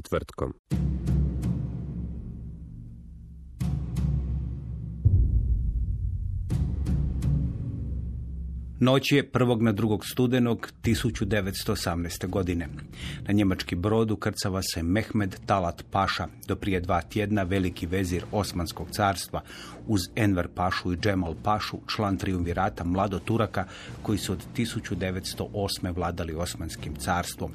Četvrtkom. Noć je prvog na drugog studenog 1918. godine. Na njemački brod ukrcava se Mehmed Talat Paša, do prije dva tjedna veliki vezir Osmanskog carstva, uz Enver Pašu i Džemal Pašu, član triumvirata mlado Turaka, koji su od 1908. vladali Osmanskim carstvom.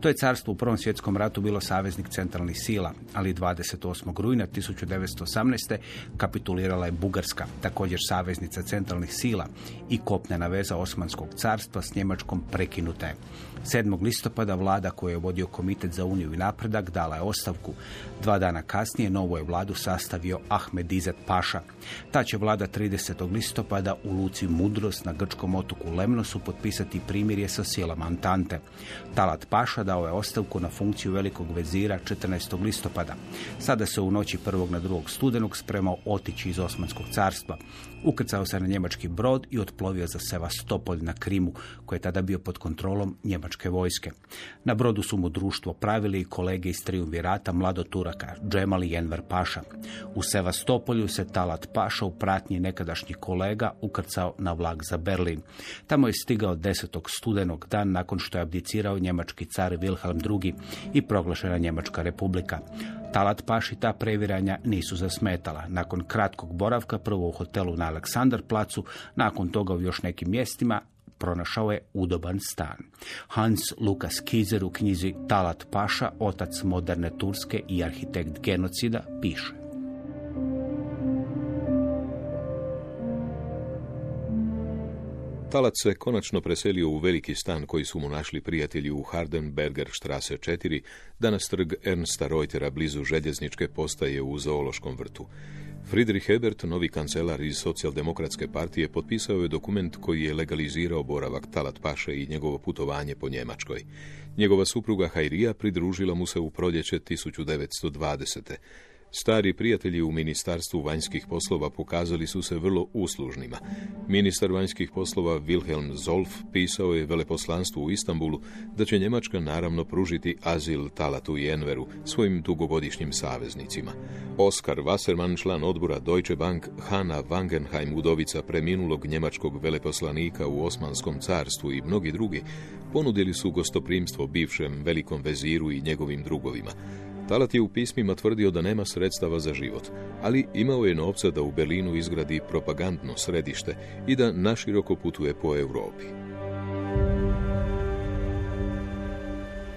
To je carstvo u Prvom svjetskom ratu bilo saveznik centralnih sila, ali 28. rujna 1918. kapitulirala je Bugarska, također saveznica centralnih sila i kopnena veza Osmanskog carstva s Njemačkom prekinuta je. 7. listopada vlada koju je vodio Komitet za uniju i napredak dala je ostavku. Dva dana kasnije novu je vladu sastavio Ahmed Izet Paša. Ta će vlada 30. listopada u Luci Mudrost na grčkom otoku Lemnosu potpisati primirje sa silama Antante. Talat Paša dao je ostavku na funkciju velikog vezira 14. listopada. Sada se u noći prvog na drugog studenog spremao otići iz Osmanskog carstva. Ukrcao se na njemački brod i otplovio za Sevastopolj na Krimu, koji je tada bio pod kontrolom njemačke vojske. Na brodu su mu društvo pravili i kolege iz triumvirata mlado Turaka, Džemal i Enver Paša. U Sevastopolju se Talat Paša u pratnji nekadašnjih kolega ukrcao na vlak za Berlin. Tamo je stigao 10. studenog dan nakon što je abdicirao njemački car Wilhelm II i proglašena Njemačka republika. Talat Paši ta previranja nisu zasmetala. Nakon kratkog boravka prvo u hotelu na Aleksandar placu, nakon toga u još nekim mjestima, pronašao je udoban stan. Hans Lukas Kizer u knjizi Talat Paša, otac moderne Turske i arhitekt genocida, piše. Talac se konačno preselio u veliki stan koji su mu našli prijatelji u Hardenberger štrase 4, danas trg Ernsta Reutera blizu željezničke postaje u zoološkom vrtu. Friedrich Hebert, novi kancelar iz socijaldemokratske partije, potpisao je dokument koji je legalizirao boravak Talat Paše i njegovo putovanje po Njemačkoj. Njegova supruga Hajrija pridružila mu se u proljeće 1920. Stari prijatelji u Ministarstvu vanjskih poslova pokazali su se vrlo uslužnima. Ministar vanjskih poslova Wilhelm Zolf pisao je veleposlanstvu u Istanbulu da će Njemačka naravno pružiti azil Talatu i Enveru, svojim dugogodišnjim saveznicima. Oskar Wassermann, član odbora Deutsche Bank, Hanna Wangenheim, udovica preminulog njemačkog veleposlanika u Osmanskom carstvu i mnogi drugi, ponudili su gostoprimstvo bivšem velikom veziru i njegovim drugovima. Talat je u pismima tvrdio da nema sredstava za život, ali imao je novca da u Berlinu izgradi propagandno središte i da naširoko putuje po Europi.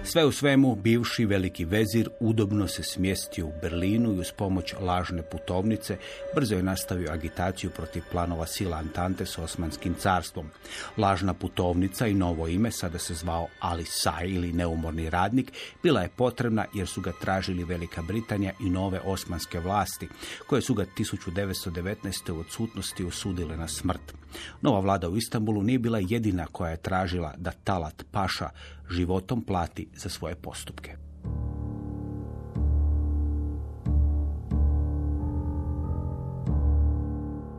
Sve u svemu, bivši veliki vezir udobno se smjestio u Berlinu i uz pomoć lažne putovnice brzo je nastavio agitaciju protiv planova sila Antante s Osmanskim carstvom. Lažna putovnica i novo ime, sada se zvao Ali Saj ili neumorni radnik, bila je potrebna jer su ga tražili Velika Britanija i nove osmanske vlasti, koje su ga 1919. u odsutnosti osudile na smrt. Nova vlada u Istanbulu nije bila jedina koja je tražila da Talat Paša životom plati za svoje postupke.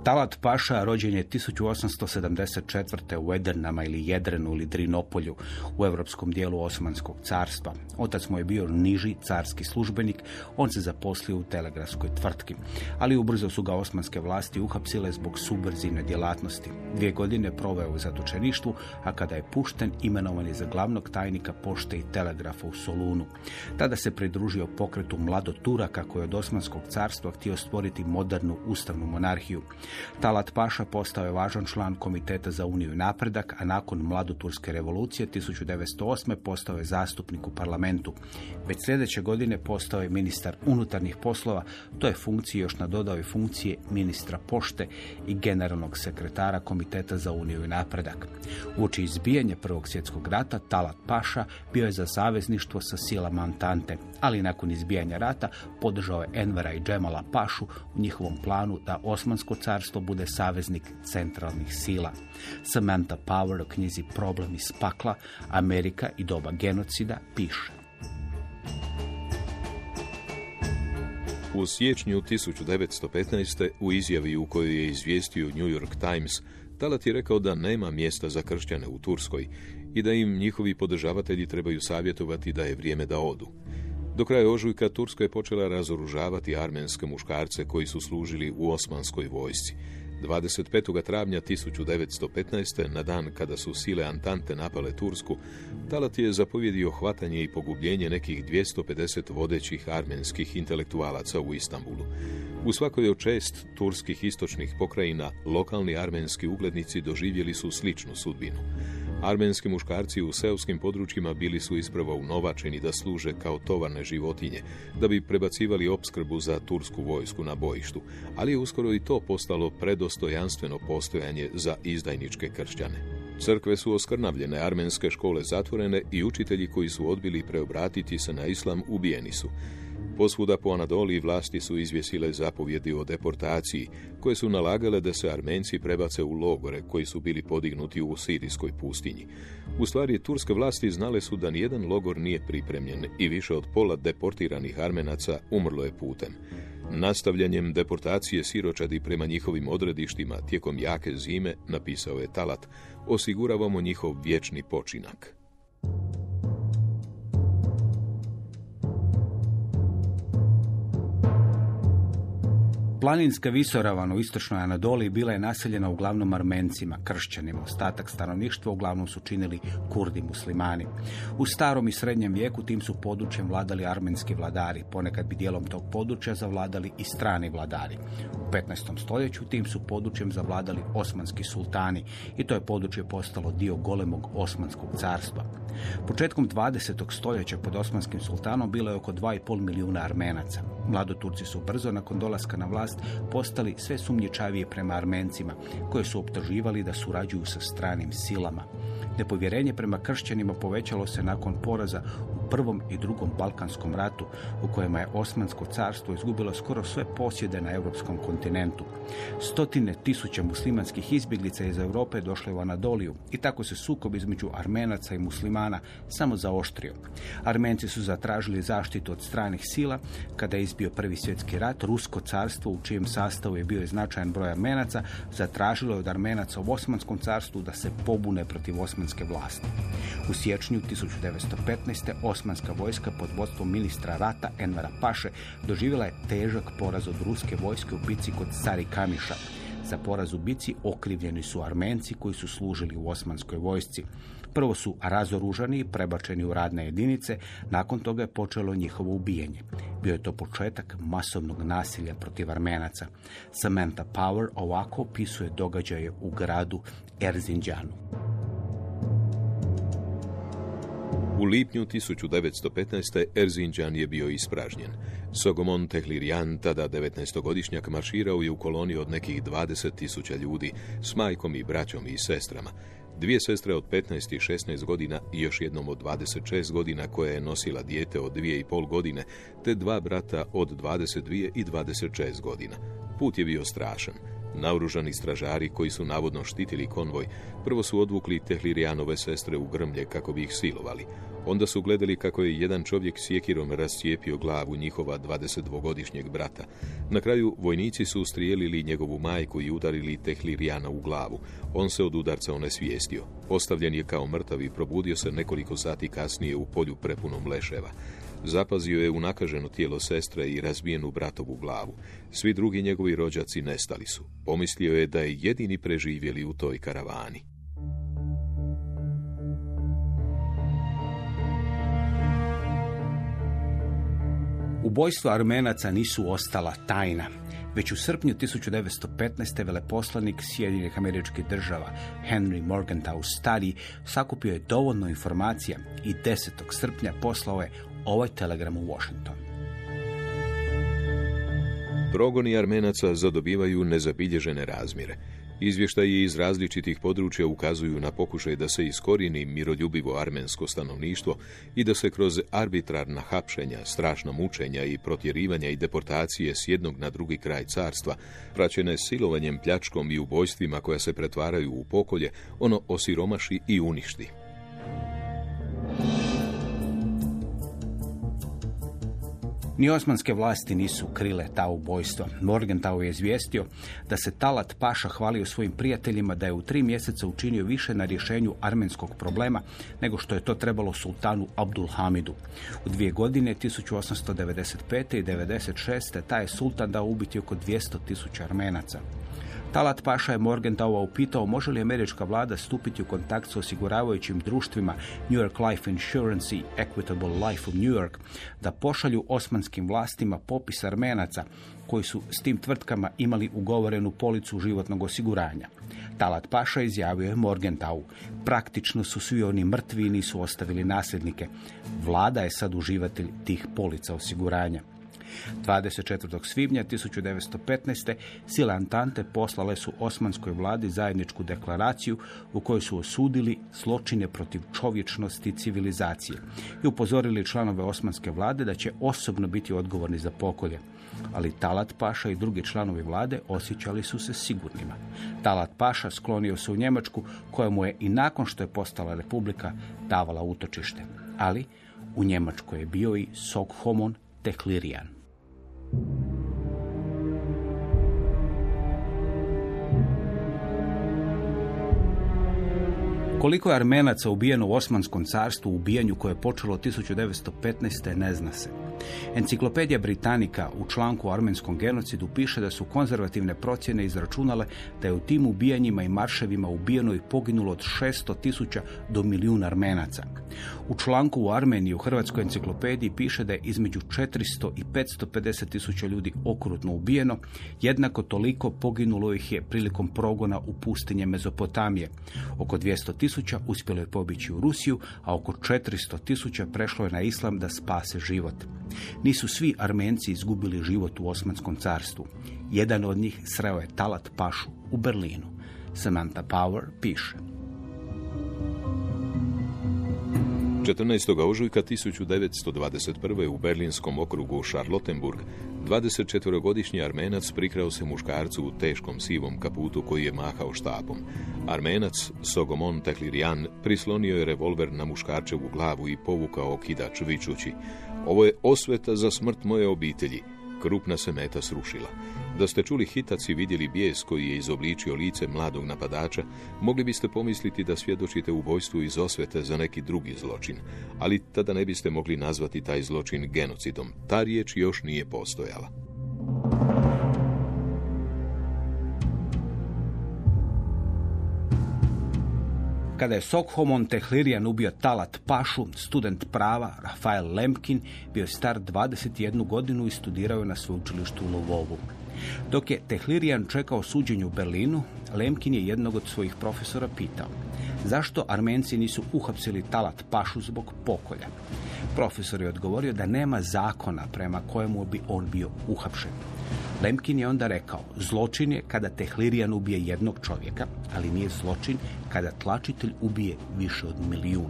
Talat Paša rođen je 1874. u Edernama ili Jedrenu ili Drinopolju u europskom dijelu Osmanskog carstva. Otac mu je bio niži carski službenik, on se zaposlio u telegrafskoj tvrtki, ali ubrzo su ga osmanske vlasti uhapsile zbog subverzivne djelatnosti. Dvije godine proveo u zatočeništvu, a kada je pušten, imenovan je za glavnog tajnika pošte i telegrafa u Solunu. Tada se pridružio pokretu mlado Turaka koji od Osmanskog carstva htio stvoriti modernu ustavnu monarhiju. Talat Paša postao je važan član Komiteta za uniju i napredak, a nakon mladoturske revolucije 1908. postao je zastupnik u parlamentu. Već sljedeće godine postao je ministar unutarnjih poslova, to je funkciji još nadodao i funkcije ministra pošte i generalnog sekretara Komiteta za uniju i napredak. Uoči izbijanja Prvog svjetskog rata Talat Paša bio je za savezništvo sa silama Antante, ali nakon izbijanja rata podržao je Envera i Džemala Pašu u njihovom planu da Osmansko carstvo bude saveznik centralnih sila. Samantha Power u knjizi Problem iz pakla, Amerika i doba genocida piše. U siječnju 1915. u izjavi u kojoj je izvijestio New York Times, Talat je rekao da nema mjesta za kršćane u Turskoj i da im njihovi podržavatelji trebaju savjetovati da je vrijeme da odu. Do kraja ožujka Turska je počela razoružavati armenske muškarce koji su služili u osmanskoj vojsci. 25. travnja 1915. na dan kada su sile Antante napale Tursku, Talat je zapovjedio hvatanje i pogubljenje nekih 250 vodećih armenskih intelektualaca u Istanbulu. U svakoj od čest turskih istočnih pokrajina lokalni armenski uglednici doživjeli su sličnu sudbinu. Armenski muškarci u seoskim područjima bili su ispravo unovačeni da služe kao tovarne životinje, da bi prebacivali opskrbu za tursku vojsku na bojištu, ali je uskoro i to postalo predostojanstveno postojanje za izdajničke kršćane. Crkve su oskrnavljene, armenske škole zatvorene i učitelji koji su odbili preobratiti se na islam ubijeni su. Posvuda po Anadoliji vlasti su izvjesile zapovjedi o deportaciji, koje su nalagale da se Armenci prebace u logore koji su bili podignuti u Sirijskoj pustinji. U stvari, turske vlasti znale su da nijedan logor nije pripremljen i više od pola deportiranih Armenaca umrlo je putem. Nastavljanjem deportacije siročadi prema njihovim odredištima tijekom jake zime, napisao je Talat, osiguravamo njihov vječni počinak. Planinska visoravan u istočnoj Anadoliji bila je naseljena uglavnom armencima, kršćanima. Ostatak stanovništva uglavnom su činili kurdi muslimani. U starom i srednjem vijeku tim su područjem vladali armenski vladari. Ponekad bi dijelom tog područja zavladali i strani vladari. U 15. stoljeću tim su područjem zavladali osmanski sultani i to je područje postalo dio golemog osmanskog carstva. Početkom 20. stoljeća pod osmanskim sultanom bilo je oko 2,5 milijuna armenaca. Mladoturci su brzo nakon dolaska na vlast postali sve sumnjičavije prema Armencima, koje su optuživali da surađuju sa stranim silama. Nepovjerenje prema kršćanima povećalo se nakon poraza u prvom i drugom Balkanskom ratu, u kojima je Osmansko carstvo izgubilo skoro sve posjede na europskom kontinentu. Stotine tisuća muslimanskih izbjeglica iz Europe došle u Anadoliju i tako se sukob između Armenaca i muslimana samo zaoštrio. Armenci su zatražili zaštitu od stranih sila. Kada je izbio prvi svjetski rat, Rusko carstvo, u čijem sastavu je bio i značajan broj Armenaca, zatražilo je od Armenaca u Osmanskom carstvu da se pobune protiv osmanske vlasti. U siječnju 1915. osmanska vojska pod vodstvom ministra rata Envara Paše doživjela je težak poraz od ruske vojske u bici kod Stari Kamiša. Za poraz u bici okrivljeni su Armenci koji su služili u osmanskoj vojsci. Prvo su razoružani i prebačeni u radne jedinice, nakon toga je počelo njihovo ubijanje. Bio je to početak masovnog nasilja protiv Armenaca. Samantha Power ovako opisuje događaje u gradu Erzinđanu. U lipnju 1915. Erzinđan je bio ispražnjen. Sogomon Tehlirjan, tada 19-godišnjak, marširao je u koloniji od nekih 20.000 ljudi s majkom i braćom i sestrama. Dvije sestre od 15 i 16 godina i još jednom od 26 godina koja je nosila dijete od dvije i pol godine, te dva brata od 22 i 26 godina. Put je bio strašan. Naoružani stražari koji su navodno štitili konvoj, prvo su odvukli Tehlirijanove sestre u grmlje kako bi ih silovali. Onda su gledali kako je jedan čovjek sjekirom rascijepio glavu njihova 22-godišnjeg brata. Na kraju vojnici su ustrijelili njegovu majku i udarili Tehlirijana u glavu. On se od udarca onesvijestio. Ostavljen je kao mrtav i probudio se nekoliko sati kasnije u polju prepunom leševa. Zapazio je unakaženo tijelo sestre i razbijenu bratovu glavu. Svi drugi njegovi rođaci nestali su. Pomislio je da je jedini preživjeli u toj karavani. Ubojstva Armenaca nisu ostala tajna. Već u srpnju 1915. veleposlanik Sjedinjenih američkih država Henry Morgenthau stariji sakupio je dovoljno informacija i 10. srpnja poslao je ovaj telegram u Washington. Progoni Armenaca zadobivaju nezabilježene razmjere. Izvještaji iz različitih područja ukazuju na pokušaj da se iskorijeni miroljubivo armensko stanovništvo i da se kroz arbitrarna hapšenja, strašna mučenja i protjerivanja i deportacije s jednog na drugi kraj carstva, praćene silovanjem, pljačkom i ubojstvima koja se pretvaraju u pokolje, ono osiromaši i uništi. Ni osmanske vlasti nisu krile ta ubojstva. Morgenthau je izvijestio da se Talat Paša hvalio svojim prijateljima da je u tri mjeseca učinio više na rješenju armenskog problema nego što je to trebalo sultanu Abdul Hamidu. U dvije godine, 1895. i 96. taj je sultan dao ubiti oko 200 tisuća armenaca. Talat Paša je Morgentaua upitao može li američka vlada stupiti u kontakt s osiguravajućim društvima New York Life Insurance i Equitable Life of New York da pošalju osmanskim vlastima popis armenaca koji su s tim tvrtkama imali ugovorenu policu životnog osiguranja. Talat Paša izjavio je Morgentau. Praktično su svi oni mrtvi i nisu ostavili nasljednike. Vlada je sad uživatelj tih polica osiguranja. 24. svibnja 1915. sile Antante poslale su osmanskoj vladi zajedničku deklaraciju u kojoj su osudili zločine protiv čovječnosti i civilizacije i upozorili članove osmanske vlade da će osobno biti odgovorni za pokolje. Ali Talat Paša i drugi članovi vlade osjećali su se sigurnima. Talat Paša sklonio se u Njemačku kojemu je i nakon što je postala republika davala utočište. Ali u Njemačkoj je bio i Soghomon Tehlirian. Koliko je Armenaca ubijeno u Osmanskom carstvu u ubijanju koje je počelo 1915. ne zna se. Enciklopedija Britanika u članku o armenskom genocidu piše da su konzervativne procjene izračunale da je u tim ubijanjima i marševima ubijeno i poginulo od 600 tisuća do milijuna Armenaca. U članku u Armeniji u Hrvatskoj enciklopediji piše da je između 400 i 550 tisuća ljudi okrutno ubijeno, jednako toliko poginulo ih je prilikom progona u pustinje Mezopotamije. Oko 200 tisuća uspjelo je pobići u Rusiju, a oko 400 tisuća prešlo je na islam da spase život. Nisu svi Armenci izgubili život u Osmanskom carstvu. Jedan od njih sreo je Talat Pašu u Berlinu. Samantha Power piše. 14. ožujka 1921. u berlinskom okrugu Charlottenburg 24-godišnji Armenac prikrao se muškarcu u teškom sivom kaputu koji je mahao štapom. Armenac, Sogomon Tehlirian, prislonio je revolver na muškarčevu glavu i povukao okidač vičući. Ovo je osveta za smrt moje obitelji. Krupna se meta srušila. Da ste čuli hitac i vidjeli bijes koji je izobličio lice mladog napadača, mogli biste pomisliti da svjedočite ubojstvu iz osvete za neki drugi zločin, ali tada ne biste mogli nazvati taj zločin genocidom. Ta riječ još nije postojala. Kada je Sokhomon Tehlirian ubio Talat Pašu, student prava Rafael Lemkin bio je star 21 godinu i studirao je na sveučilištu u Lvovu. Dok je Tehlirian čekao suđenje u Berlinu, Lemkin je jednog od svojih profesora pitao zašto Armenci nisu uhapsili Talat Pašu zbog pokolja. Profesor je odgovorio da nema zakona prema kojemu bi on bio uhapšen. Lemkin je onda rekao, zločin je kada Tehlirijan ubije jednog čovjeka, ali nije zločin kada tlačitelj ubije više od milijun.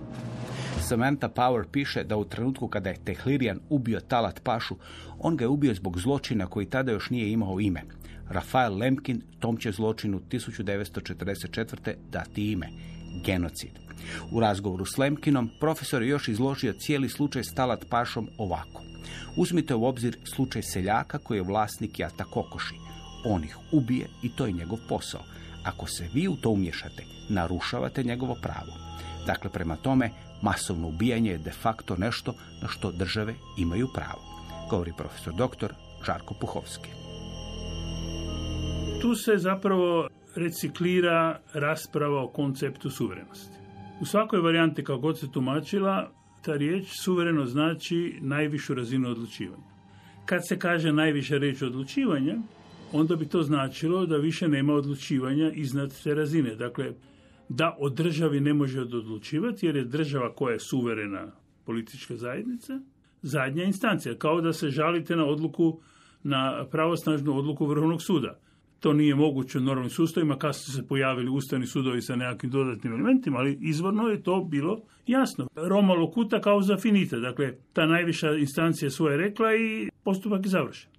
Samantha Power piše da u trenutku kada je Tehlirijan ubio Talat Pašu, on ga je ubio zbog zločina koji tada još nije imao ime. Rafael Lemkin tom će zločinu 1944. dati ime genocid. U razgovoru s Lemkinom profesor je još izložio cijeli slučaj Stalat Pašom ovako. Uzmite u obzir slučaj seljaka koji je vlasnik jata kokoši. On ih ubije i to je njegov posao. Ako se vi u to umješate, narušavate njegovo pravo. Dakle, prema tome, masovno ubijanje je de facto nešto na što države imaju pravo, govori profesor dr. Žarko Puhovski. Tu se zapravo reciklira rasprava o konceptu suverenosti. U svakoj varijanti, kao god se tumačila, ta riječ suvereno znači najvišu razinu odlučivanja. Kad se kaže najviša riječ odlučivanja, onda bi to značilo da više nema odlučivanja iznad te razine. Dakle, da o državi ne može odlučivati jer je država koja je suverena politička zajednica zadnja instancija. Kao da se žalite na odluku, na pravosnažnu odluku Vrhovnog suda. To nije moguće u normalnim sustavima, kasnije su se pojavili ustavni sudovi sa nekakvim dodatnim elementima, ali izvorno je to bilo jasno. Roma locuta kao za finita, dakle, ta najviša instancija svoje rekla i postupak je završen.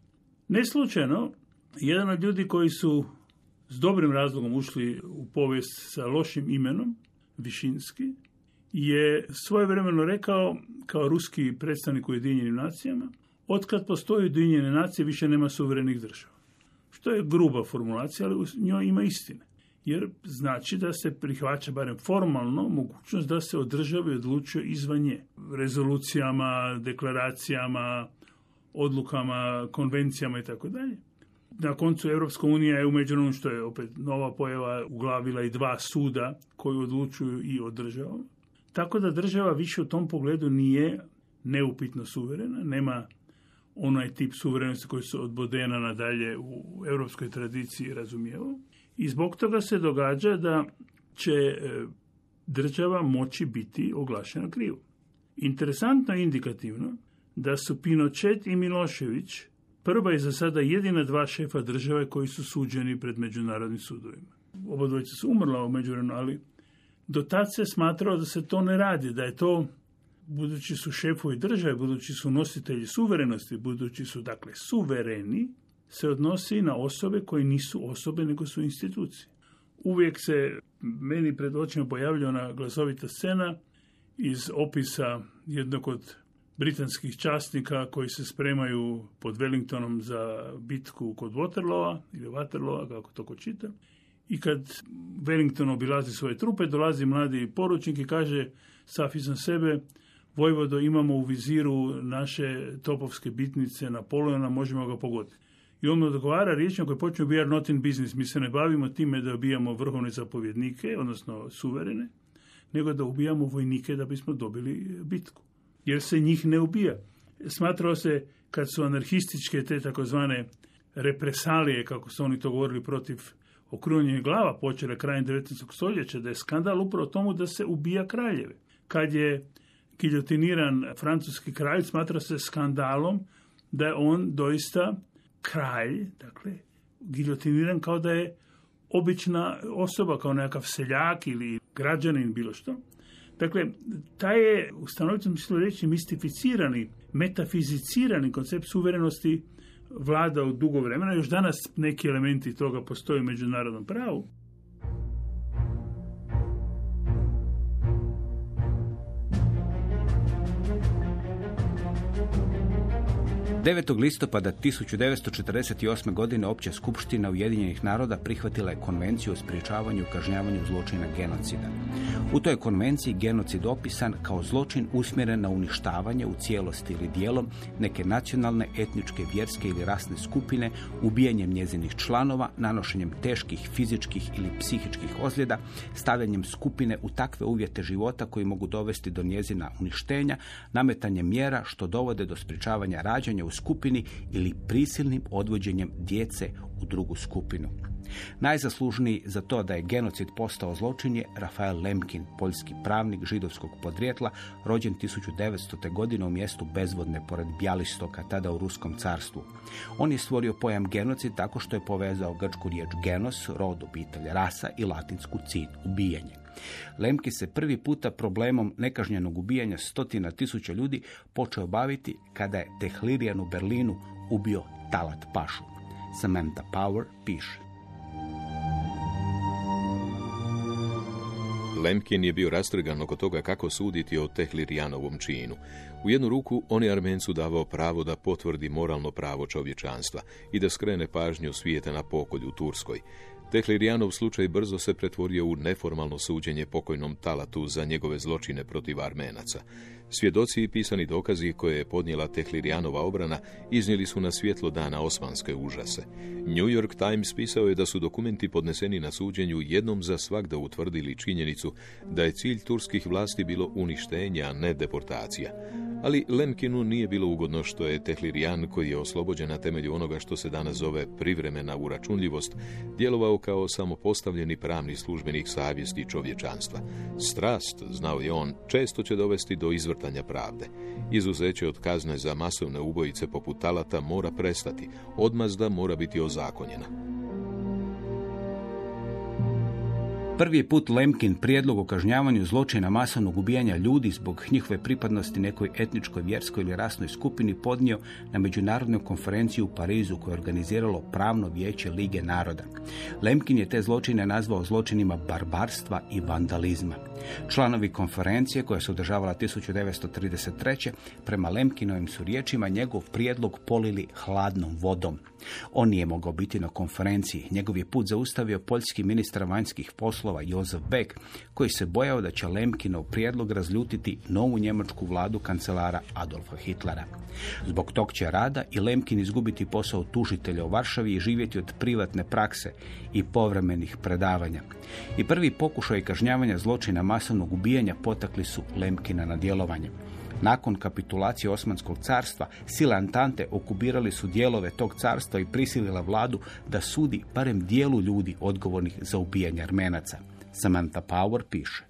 Ne slučajno, jedan od ljudi koji su s dobrim razlogom ušli u povijest sa lošim imenom, Višinski, je svojevremeno rekao, kao ruski predstavnik u Ujedinjenim nacijama, otkad postoji Ujedinjene nacije više nema suverenih država. Što je gruba formulacija, ali u njoj ima istine. Jer znači da se prihvaća barem formalno mogućnost da se o državi odlučuje izvan nje. Rezolucijama, deklaracijama, odlukama, konvencijama i tako dalje. Na koncu Europska unija je umeđu što je opet nova pojava uglavila i dva suda koji odlučuju i o državom. Tako da država više u tom pogledu nije neupitno suverena, nema onaj tip suverenosti koji su od Bodena nadalje u europskoj tradiciji razumijevao. I zbog toga se događa da će e, država moći biti oglašena krivo. Interesantno i indikativno da su Pinochet i Milošević prva i za sada jedina dva šefa države koji su suđeni pred međunarodnim sudovima. Oba dvojica su umrla u međuvremenu, ali do tad se smatralo da se to ne radi, da je to budući su šefovi države, budući su nositelji suverenosti, budući su dakle suvereni, se odnosi na osobe koje nisu osobe nego su institucije. Uvijek se meni pred očima pojavlja ona glasovita scena iz opisa jednog od britanskih časnika koji se spremaju pod Wellingtonom za bitku kod Waterloo ili Waterloo, kako to ko čita. I kad Wellington obilazi svoje trupe, dolazi mladi poručnik i kaže, saf iznad sebe, Vojvodo imamo u viziru naše topovske bitnice Napoleona, možemo ga pogoditi. I on odgovara riječima koje počne we are not in business, mi se ne bavimo time da ubijamo vrhovne zapovjednike, odnosno suverene, nego da ubijamo vojnike da bismo dobili bitku. Jer se njih ne ubija. Smatrao se kad su anarhističke te takozvane represalije, kako su oni to govorili protiv okrunjenja glava počele krajem 19. stoljeća, da je skandal upravo tomu da se ubija kraljeve. Kad je giljotiniran francuski kralj, smatra se skandalom da je on doista kralj, dakle, giljotiniran kao da je obična osoba, kao nekakav seljak ili građanin, bilo što. Dakle, taj je u stanovitom smislu reći mistificirani, metafizicirani koncept suverenosti vlada u dugo vremena. Još danas neki elementi toga postoje u međunarodnom pravu. 9. listopada 1948. godine Opća skupština Ujedinjenih naroda prihvatila je konvenciju o sprječavanju i kažnjavanju zločina genocida. U toj konvenciji genocid opisan kao zločin usmjeren na uništavanje u cijelosti ili dijelom neke nacionalne, etničke, vjerske ili rasne skupine, ubijanjem njezinih članova, nanošenjem teških fizičkih ili psihičkih ozljeda, stavljanjem skupine u takve uvjete života koji mogu dovesti do njezina uništenja, nametanjem mjera što dovode do sprječavanja rađanja u skupini ili prisilnim odvođenjem djece u drugu skupinu. Najzaslužniji za to da je genocid postao zločin je Rafael Lemkin, poljski pravnik židovskog podrijetla, rođen 1900. godine u mjestu Bezvodne pored Bjalistoka, tada u Ruskom carstvu. On je stvorio pojam genocid tako što je povezao grčku riječ genos, rod, obitelj, rasa i latinsku cid, ubijanje. Lemki se prvi puta problemom nekažnjenog ubijanja stotina tisuća ljudi počeo baviti kada je Tehlirijan u Berlinu ubio Talat Pašu. Samantha Power piše. Lemkin je bio rastrgan oko toga kako suditi o Tehlirijanovom činu. U jednu ruku on je Armencu davao pravo da potvrdi moralno pravo čovječanstva i da skrene pažnju svijeta na pokolju u Turskoj. Tehlirijanov slučaj brzo se pretvorio u neformalno suđenje pokojnom Talatu za njegove zločine protiv Armenaca. Svjedoci i pisani dokazi koje je podnijela Tehlirijanova obrana iznijeli su na svjetlo dana osmanske užase. New York Times pisao je da su dokumenti podneseni na suđenju jednom za svakda utvrdili činjenicu da je cilj turskih vlasti bilo uništenje, a ne deportacija. Ali Lemkinu nije bilo ugodno što je Tehlirijan, koji je oslobođen na temelju onoga što se danas zove privremena uračunljivost, djelovao kao samopostavljeni pravni službenik savjesti čovječanstva. Strast, znao je on, često će dovesti do izvrtanja pravde. Izuzeće od kazne za masovne ubojice poput Talata mora prestati, odmazda mora biti ozakonjena. Prvi put Lemkin prijedlog o kažnjavanju zločina masovnog ubijanja ljudi zbog njihove pripadnosti nekoj etničkoj, vjerskoj ili rasnoj skupini podnio na međunarodnoj konferenciji u Parizu koje je organiziralo pravno vijeće Lige naroda. Lemkin je te zločine nazvao zločinima barbarstva i vandalizma. Članovi konferencije koja se održavala 1933. prema Lemkinovim su riječima njegov prijedlog polili hladnom vodom. On nije mogao biti na konferenciji. Njegov je put zaustavio poljski ministar vanjskih poslova Jozef Beck, koji se bojao da će Lemkinov prijedlog razljutiti novu njemačku vladu kancelara Adolfa Hitlera. Zbog tog će rada i Lemkin izgubiti posao tužitelja u Varšavi i živjeti od privatne prakse i povremenih predavanja. I prvi pokušaj kažnjavanja zločina masovnog ubijanja potakli su Lemkina na djelovanje. Nakon kapitulacije Osmanskog carstva, sile Antante okupirali su dijelove tog carstva i prisilila vladu da sudi barem dijelu ljudi odgovornih za ubijanje Armenaca. Samantha Power piše.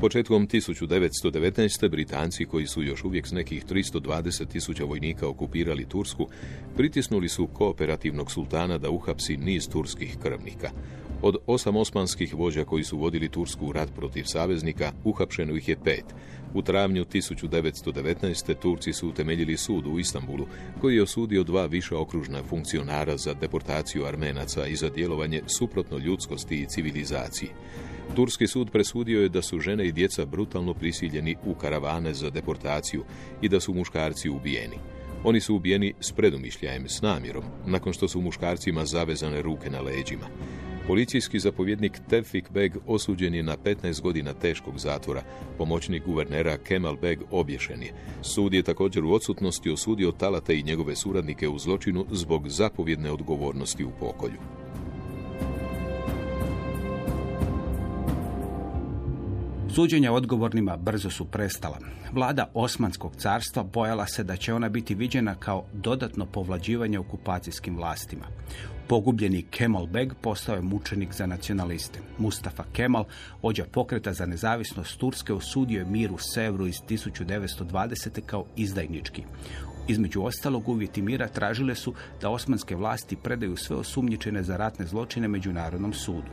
Početkom 1919. Britanci, koji su još uvijek s nekih 320 tisuća vojnika okupirali Tursku, pritisnuli su kooperativnog sultana da uhapsi niz turskih krvnika. Od osam osmanskih vođa koji su vodili Tursku rat protiv saveznika, uhapšeno ih je pet. U travnju 1919. Turci su utemeljili sud u Istanbulu, koji je osudio dva viša okružna funkcionara za deportaciju Armenaca i za djelovanje suprotno ljudskosti i civilizaciji. Turski sud presudio je da su žene i djeca brutalno prisiljeni u karavane za deportaciju i da su muškarci ubijeni. Oni su ubijeni s predumišljajem, s namjerom, nakon što su muškarcima zavezane ruke na leđima. Policijski zapovjednik Tevfik Beg osuđen je na 15 godina teškog zatvora. Pomoćnik guvernera Kemal Beg obješen je. Sud je također u odsutnosti osudio Talate i njegove suradnike u zločinu zbog zapovjedne odgovornosti u pokolju. Suđenja odgovornima brzo su prestala. Vlada Osmanskog carstva bojala se da će ona biti viđena kao dodatno povlađivanje okupacijskim vlastima. Pogubljeni Kemal Beg postao je mučenik za nacionaliste. Mustafa Kemal, vođa pokreta za nezavisnost Turske, osudio je mir u Sevru iz 1920. kao izdajnički. Između ostalog, uvjeti mira tražile su da osmanske vlasti predaju sve osumnjičene za ratne zločine Međunarodnom sudu.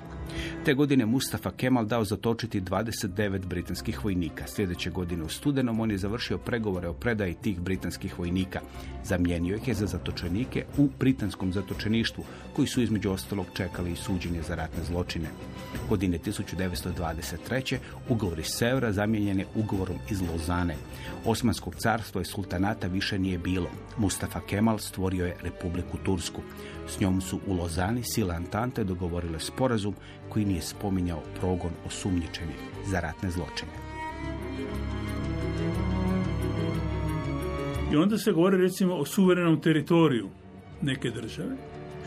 Te godine Mustafa Kemal dao zatočiti 29 britanskih vojnika. Sljedeće godine u studenom on je završio pregovore o predaji tih britanskih vojnika. Zamijenio ih je za zatočenike u britanskom zatočeništvu, koji su između ostalog čekali i suđenje za ratne zločine. Godine 1923. ugovor iz Sevra zamijenjen je ugovorom iz Lozane. Osmanskog carstva i sultanata više nije bilo. Mustafa Kemal stvorio je Republiku Tursku. S njom su u Lozani sile Antante dogovorile sporazum koji nije spominjao progon osumnjičenih za ratne zločine. I onda se govori recimo o suverenom teritoriju neke države,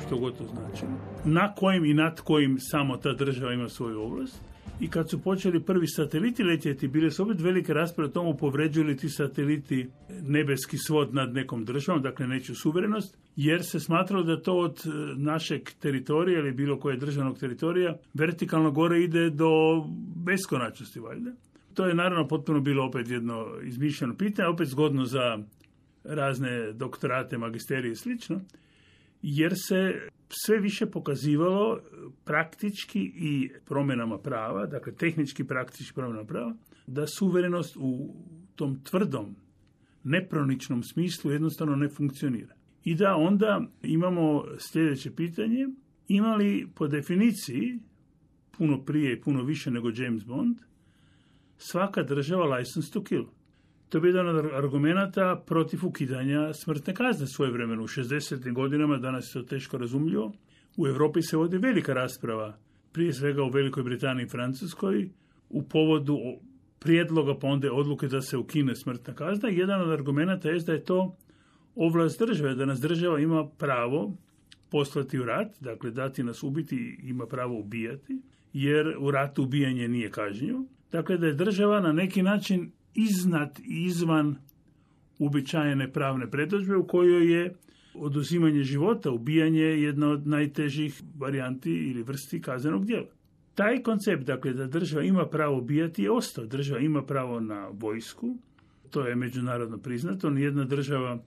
što god to znači, na kojim i nad kojim samo ta država ima svoju ovlast. I kad su počeli prvi sateliti letjeti, bile su opet velike rasprave o tomu povređuju li ti sateliti nebeski svod nad nekom državom, dakle neću suverenost, jer se smatralo da to od e, našeg teritorija ili bilo koje državnog teritorija vertikalno gore ide do beskonačnosti valjda. To je naravno potpuno bilo opet jedno izmišljeno pitanje, opet zgodno za razne doktorate, magisterije i slično, jer se sve više pokazivalo praktički i promjenama prava, dakle tehnički praktički promjenama prava, da suverenost u tom tvrdom neproničnom smislu jednostavno ne funkcionira. I da onda imamo sljedeće pitanje, ima li po definiciji, puno prije i puno više nego James Bond, svaka država license to kill? To je jedan od argumenata protiv ukidanja smrtne kazne svoje vremenu. U 60. godinama, danas je to teško razumljivo, u Europi se vodi velika rasprava, prije svega u Velikoj Britaniji i Francuskoj, u povodu prijedloga pa onda odluke da se ukine smrtna kazna. Jedan od argumenata je da je to ovlast države, da nas država ima pravo poslati u rat, dakle dati nas ubiti, ima pravo ubijati, jer u ratu ubijanje nije kažnjivo. Dakle, da je država na neki način iznad i izvan uobičajene pravne predložbe u kojoj je oduzimanje života, ubijanje jedna od najtežih varijanti ili vrsti kaznenog djela. Taj koncept, dakle, da država ima pravo ubijati je ostao. Država ima pravo na vojsku, to je međunarodno priznato. Nijedna država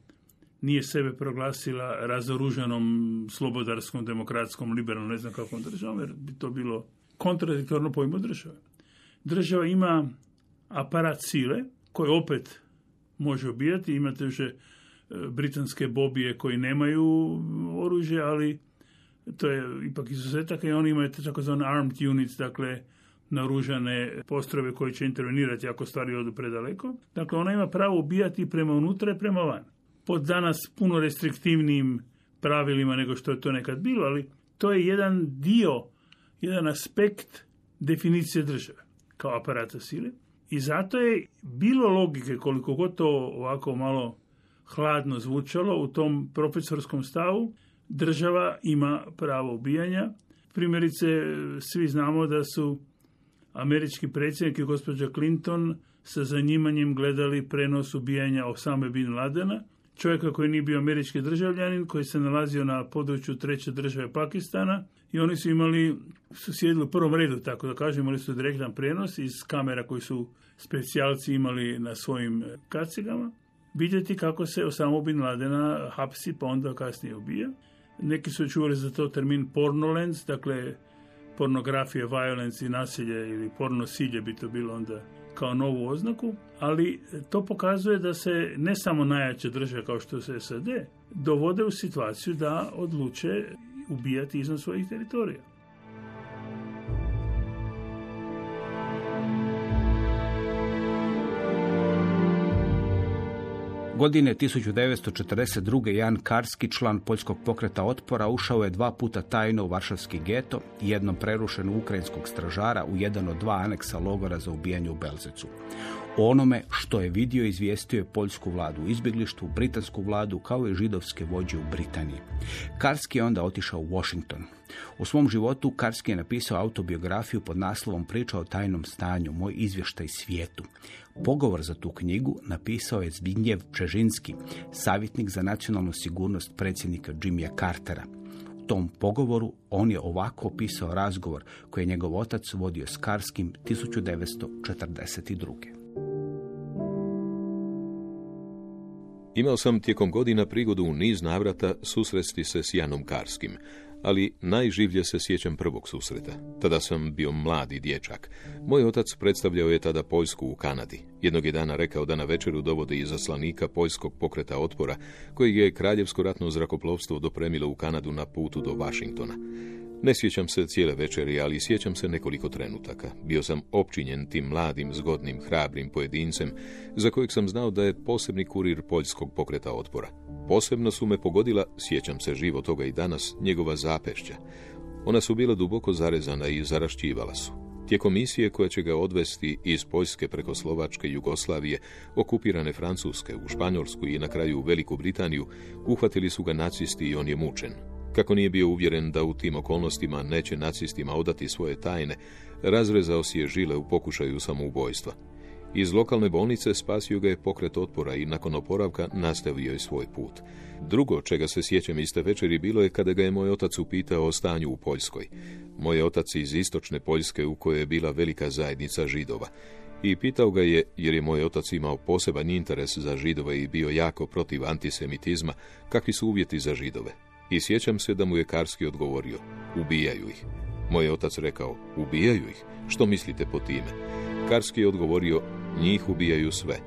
nije sebe proglasila razoružanom, slobodarskom, demokratskom, liberalnom, ne znam kakvom državom, jer bi to bilo kontradiktorno pojmu države. Država ima aparat sile, koji opet može ubijati. Imate još e, britanske bobije koji nemaju oružje, ali to je ipak izuzetak i oni imaju takozvane armed units, dakle naružane postrojbe koji će intervenirati ako stvari odu predaleko. Dakle, ona ima pravo ubijati prema unutra i prema van. Pod danas puno restriktivnijim pravilima nego što je to nekad bilo, ali to je jedan dio, jedan aspekt definicije države kao aparata sile. I zato je bilo logike, koliko god to ovako malo hladno zvučalo u tom profesorskom stavu, država ima pravo ubijanja. Primjerice, svi znamo da su američki predsjednik i gospođa Clinton sa zanimanjem gledali prenos ubijanja Osame Bin Ladena, čovjeka koji nije bio američki državljanin, koji se nalazio na području treće države Pakistana i oni su imali, su sjedili u prvom redu, tako da kažem, imali su direktan prenos iz kamera koji su specijalci imali na svojim kacigama, vidjeti kako se Osama Bin Ladena hapsi pa onda kasnije ubija. Neki su čuli za to termin pornolens, dakle pornografija, violence i nasilje ili pornosilje bi to bilo onda kao novu oznaku, ali to pokazuje da se ne samo najjače države kao što se SAD dovode u situaciju da odluče ubijati izvan svojih teritorija. Godine 1942. Jan Karski, član poljskog pokreta otpora, ušao je dva puta tajno u Varšavski geto i jednom prerušen ukrajinskog stražara u jedan od dva aneksa logora za ubijanje u Belzecu. O onome što je vidio izvijestio je poljsku vladu u izbjeglištvu, britansku vladu kao i židovske vođe u Britaniji. Karski je onda otišao u Washington. U svom životu Karski je napisao autobiografiju pod naslovom Priča o tajnom stanju, moj izvještaj svijetu. Pogovor za tu knjigu napisao je Zbignjev Čežinski, savjetnik za nacionalnu sigurnost predsjednika Jimmya Cartera. U tom pogovoru on je ovako opisao razgovor koji je njegov otac vodio s Karskim 1942. Imao sam tijekom godina prigodu u niz navrata susresti se s Janom Karskim, ali najživlje se sjećam prvog susreta. Tada sam bio mladi dječak. Moj otac predstavljao je tada Poljsku u Kanadi. Jednog je dana rekao da na večeru dovode izaslanika Poljskog pokreta otpora, kojeg je Kraljevsko ratno zrakoplovstvo dopremilo u Kanadu na putu do Washingtona. Ne sjećam se cijele večeri, ali sjećam se nekoliko trenutaka. Bio sam opčinjen tim mladim, zgodnim, hrabrim pojedincem, za kojeg sam znao da je posebni kurir poljskog pokreta otpora. Posebno su me pogodila, sjećam se živo toga i danas, njegova zapešća. Ona su bila duboko zarezana i zarašćivala su. Tijekom misije koja će ga odvesti iz Poljske preko Slovačke Jugoslavije, okupirane Francuske, u Španjolsku i na kraju u Veliku Britaniju, uhvatili su ga nacisti i on je mučen. Kako nije bio uvjeren da u tim okolnostima neće nacistima odati svoje tajne, razrezao si je žile u pokušaju samoubojstva. Iz lokalne bolnice spasio ga je pokret otpora i nakon oporavka nastavio je svoj put. Drugo čega se sjećam iste večeri bilo je kada ga je moj otac upitao o stanju u Poljskoj. Moj otac iz istočne Poljske u kojoj je bila velika zajednica židova. I pitao ga je, jer je moj otac imao poseban interes za židove i bio jako protiv antisemitizma, kakvi su uvjeti za židove. I sjećam se da mu je Karski odgovorio, ubijaju ih. Moj otac rekao, ubijaju ih? Što mislite po time? Karski je odgovorio, njih ubijaju sve.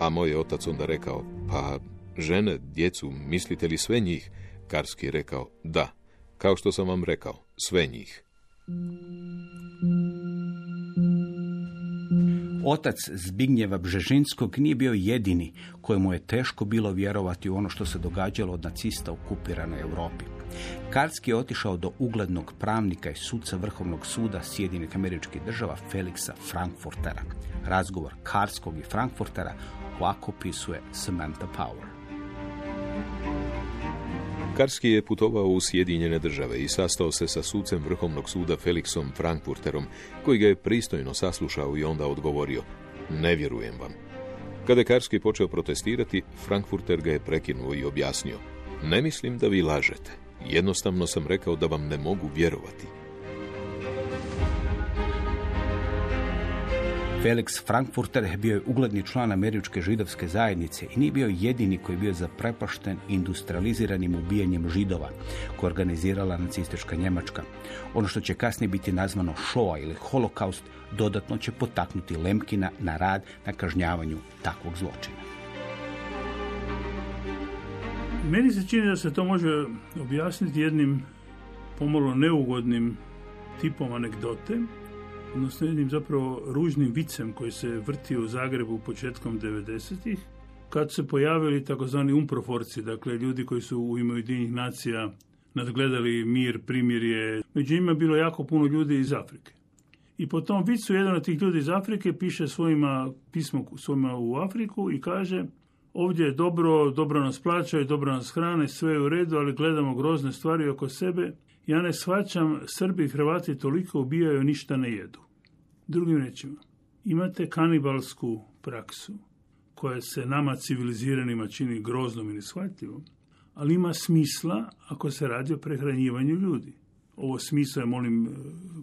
A moj je otac onda rekao, pa žene, djecu, mislite li sve njih? Karski je rekao, da, kao što sam vam rekao, sve njih. Otac Zbignjeva Bžežinskog nije bio jedini kojemu je teško bilo vjerovati u ono što se događalo od nacista u okupiranoj Europi. Karski je otišao do uglednog pravnika i suca Vrhovnog suda Sjedinih američkih država Felixa Frankfurtera. Razgovor Karskog i Frankfurtera ovako opisuje Samantha Power. Karski je putovao u Sjedinjene države i sastao se sa sucem Vrhovnog suda Felixom Frankfurterom, koji ga je pristojno saslušao i onda odgovorio, ne vjerujem vam. Kada je Karski počeo protestirati, Frankfurter ga je prekinuo i objasnio, ne mislim da vi lažete. Jednostavno sam rekao da vam ne mogu vjerovati. Felix Frankfurter bio je ugledni član američke židovske zajednice i nije bio jedini koji je bio zaprepašten industrializiranim ubijanjem židova koje organizirala nacistička Njemačka. Ono što će kasnije biti nazvano Shoah ili holokaust dodatno će potaknuti Lemkina na rad na kažnjavanju takvog zločina. Meni se čini da se to može objasniti jednim pomalo neugodnim tipom anegdote, odnosno jednim zapravo ružnim vicem koji se vrtio u Zagrebu početkom 90-ih, kad se pojavili takozvani umproforci, dakle ljudi koji su u ime Ujedinjenih nacija nadgledali mir, primirje. Među njima bilo jako puno ljudi iz Afrike. I po tom vicu jedan od tih ljudi iz Afrike piše svojima pismo svojima u Afriku i kaže ovdje je dobro, dobro nas plaćaju, dobro nas hrane, sve je u redu, ali gledamo grozne stvari oko sebe. Ja ne shvaćam, Srbi i Hrvati toliko ubijaju, ništa ne jedu. Drugim rečima, imate kanibalsku praksu koja se nama civiliziranima čini groznom i neshvatljivom, ali ima smisla ako se radi o prehranjivanju ljudi. Ovo smisla je, molim,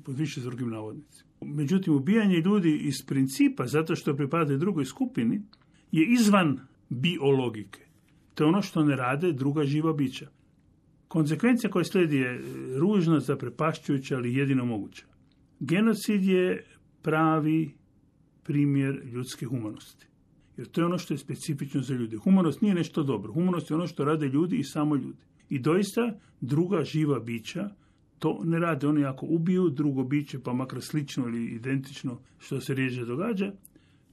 pod više drugim navodnicima. Međutim, ubijanje ljudi iz principa, zato što pripadaju drugoj skupini, je izvan biologike. To je ono što ne rade druga živa bića. Konsekvencija koja slijedi je ružna, zaprepašćujuća, ali jedino moguća. Genocid je pravi primjer ljudske humanosti. Jer to je ono što je specifično za ljude. Humanost nije nešto dobro. Humanost je ono što rade ljudi i samo ljudi. I doista druga živa bića to ne rade. Oni ako ubiju drugo biće, pa makar slično ili identično što se rijeđe događa,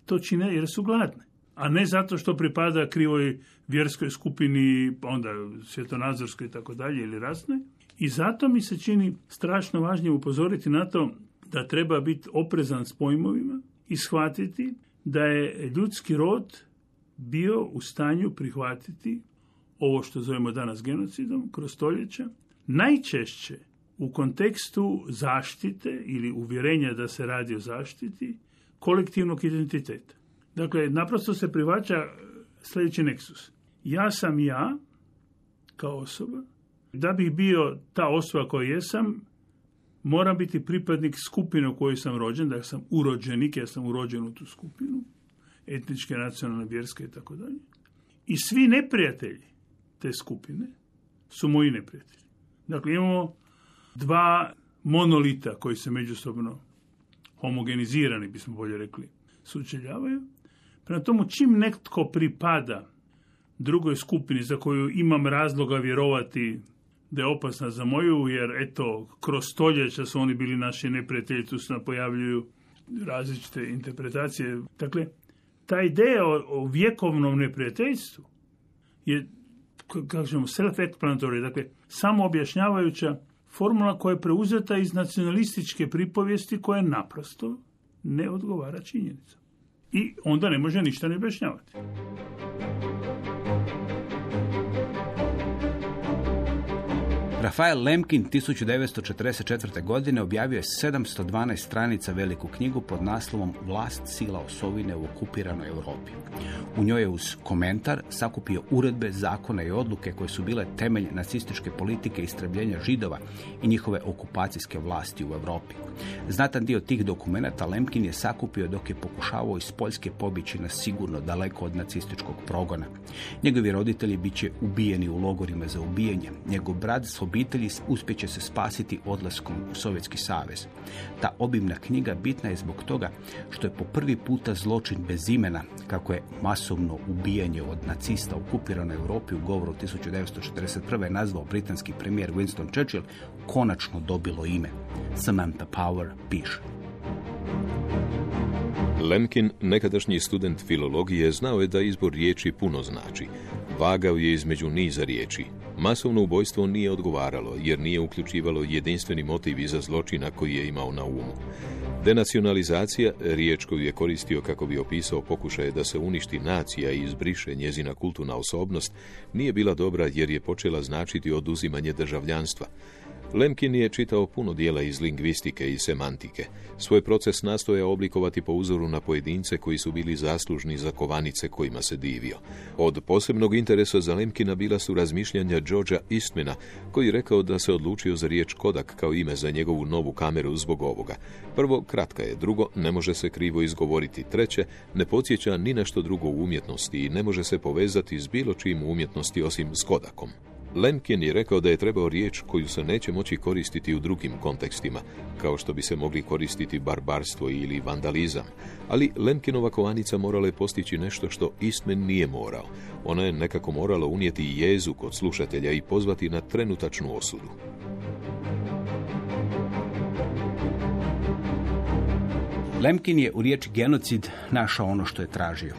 to čine jer su gladne. A ne zato što pripada krivoj vjerskoj skupini, pa onda svjetonazorskoj i tako dalje ili rasne. I zato mi se čini strašno važnije upozoriti na to da treba biti oprezan s pojmovima i shvatiti da je ljudski rod bio u stanju prihvatiti ovo što zovemo danas genocidom kroz stoljeća, najčešće u kontekstu zaštite ili uvjerenja da se radi o zaštiti kolektivnog identiteta. Dakle, naprosto se privaća sljedeći neksus. Ja sam ja, kao osoba, da bih bio ta osoba koja jesam, moram biti pripadnik skupine u kojoj sam rođen, da sam urođenik, ja sam urođen u tu skupinu, etničke, nacionalne, vjerske i tako dalje. I svi neprijatelji te skupine su moji neprijatelji. Dakle, imamo dva monolita koji se međusobno homogenizirani, bismo bolje rekli, sučeljavaju. Prema tomu, čim netko pripada drugoj skupini za koju imam razloga vjerovati da je opasna za moju, jer eto, kroz stoljeća su oni bili naši neprijatelji, tu se pojavljuju različite interpretacije. Dakle, ta ideja o, o vjekovnom neprijateljstvu je, kažemo, self-explanatory, dakle, samo objašnjavajuća formula koja je preuzeta iz nacionalističke pripovijesti koja naprosto ne odgovara činjenica. I onda ne može ništa ne objašnjavati. Rafael Lemkin 1944. godine objavio je 712 stranica veliku knjigu pod naslovom Vlast sila osovine u okupiranoj Europi. U njoj je uz komentar sakupio uredbe, zakone i odluke koje su bile temelj nacističke politike istrebljenja židova i njihove okupacijske vlasti u Europi. Znatan dio tih dokumenata Lemkin je sakupio dok je pokušavao iz Poljske pobići na sigurno daleko od nacističkog progona. Njegovi roditelji bit će ubijeni u logorima za ubijanje. Njegov brat obitelji uspjeće se spasiti odlaskom u Sovjetski savez. Ta obimna knjiga bitna je zbog toga što je po prvi puta zločin bez imena, kako je masovno ubijanje od nacista u okupiranoj Europi u govoru 1941. nazvao britanski premijer Winston Churchill, konačno dobilo ime. Samantha Power piše. Lemkin, nekadašnji student filologije, znao je da izbor riječi puno znači. Vagao je između niza riječi. Masovno ubojstvo nije odgovaralo, jer nije uključivalo jedinstveni motiv iza zločina koji je imao na umu. Denacionalizacija, riječ koju je koristio kako bi opisao pokušaje da se uništi nacija i izbriše njezina kulturna osobnost, nije bila dobra jer je počela značiti oduzimanje državljanstva. Lemkin je čitao puno dijela iz lingvistike i semantike. Svoj proces nastoja oblikovati po uzoru na pojedince koji su bili zaslužni za kovanice kojima se divio. Od posebnog interesa za Lemkina bila su razmišljanja Georgea Eastmana, koji rekao da se odlučio za riječ Kodak kao ime za njegovu novu kameru zbog ovoga. Prvo, kratka je, drugo, ne može se krivo izgovoriti, treće, ne podsjeća ni na što drugo u umjetnosti i ne može se povezati s bilo čim umjetnosti osim s Kodakom. Lemkin je rekao da je trebao riječ koju se neće moći koristiti u drugim kontekstima, kao što bi se mogli koristiti barbarstvo ili vandalizam. Ali Lemkinova kovanica morala je postići nešto što Eastman nije morao. Ona je nekako morala unijeti jezu kod slušatelja i pozvati na trenutačnu osudu. Lemkin je u riječi genocid našao ono što je tražio.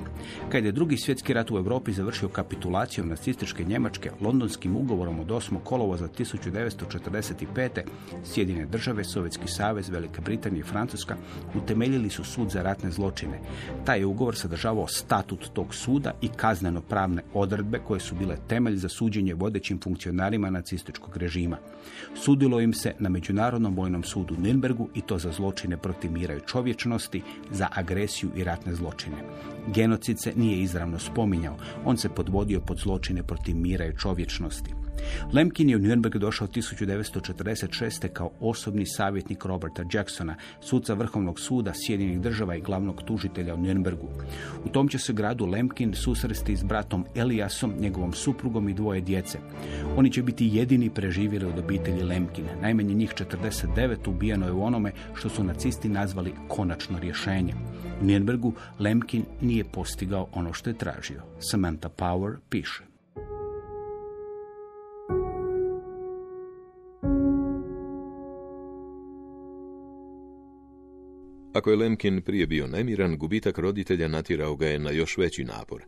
Kad je drugi svjetski rat u Europi završio kapitulacijom nacističke Njemačke, londonskim ugovorom od 8. kolovoza 1945. Sjedine države, Sovjetski savez, Velika Britanija i Francuska utemeljili su sud za ratne zločine. Taj je ugovor sadržavao statut tog suda i kazneno-pravne odredbe koje su bile temelj za suđenje vodećim funkcionarima nacističkog režima. Sudilo im se na Međunarodnom vojnom sudu u Nürnbergu i to za zločine protiv mira i čovječnosti, za agresiju i ratne zločine. Genocid se nije izravno spominjao, on se podvodio pod zločine protiv mira i čovječnosti. Lemkin je u Nürnberg došao 1946. kao osobni savjetnik Roberta Jacksona, suca Vrhovnog suda Sjedinjenih država i glavnog tužitelja u Nürnbergu. U tom će se gradu Lemkin susresti s bratom Eliasom, njegovom suprugom i dvoje djece. Oni će biti jedini preživjeli od obitelji Lemkin. Najmanje njih 49 ubijeno je u onome što su nacisti nazvali konačno rješenje. U Nürnbergu Lemkin nije postigao ono što je tražio. Samantha Power piše. Ako je Lemkin prije bio nemiran, gubitak roditelja natjerao ga je na još veći napor.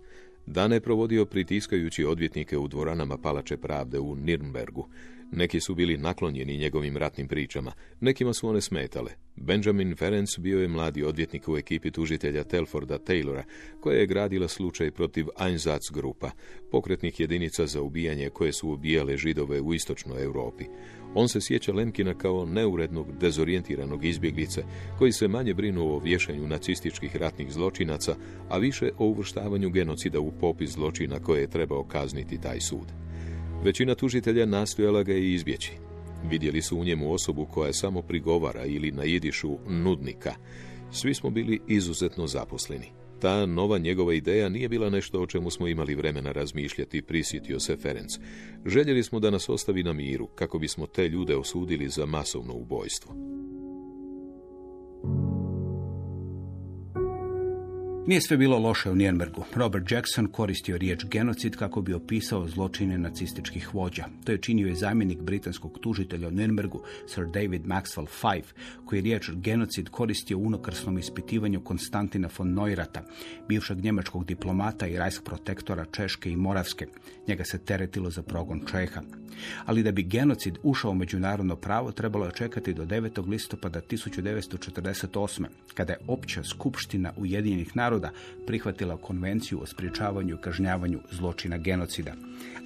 Dane je provodio pritiskajući odvjetnike u dvoranama Palače pravde u Nirnbergu. Neki su bili naklonjeni njegovim ratnim pričama, nekima su one smetale. Benjamin Ferenc bio je mladi odvjetnik u ekipi tužitelja Telforda Taylora, koja je gradila slučaj protiv Einsatz grupa, pokretnih jedinica za ubijanje koje su ubijale židove u istočnoj Europi. On se sjeća Lemkina kao neurednog, dezorijentiranog izbjeglice, koji se manje brinu o vješanju nacističkih ratnih zločinaca, a više o uvrštavanju genocida u popis zločina koje je trebao kazniti taj sud. Većina tužitelja nastojala ga je izbjeći. Vidjeli su u njemu osobu koja samo prigovara ili na jidišu nudnika. Svi smo bili izuzetno zaposleni. Ta nova njegova ideja nije bila nešto o čemu smo imali vremena razmišljati, prisjetio se Ferenc. Željeli smo da nas ostavi na miru, kako bismo te ljude osudili za masovno ubojstvo. Nije sve bilo loše u Nürnbergu. Robert Jackson koristio riječ genocid kako bi opisao zločine nacističkih vođa. To je činio i zamjenik britanskog tužitelja u Nürnbergu, Sir David Maxwell Five, koji je riječ genocid koristio u unokrsnom ispitivanju Konstantina von Neurata, bivšeg njemačkog diplomata i rajsk protektora Češke i Moravske. Njega se teretilo za progon Čeha. Ali da bi genocid ušao u međunarodno pravo, trebalo je čekati do 9. listopada 1948. kada je opća skupština Ujedinjenih naroda prihvatila konvenciju o sprječavanju i kažnjavanju zločina genocida.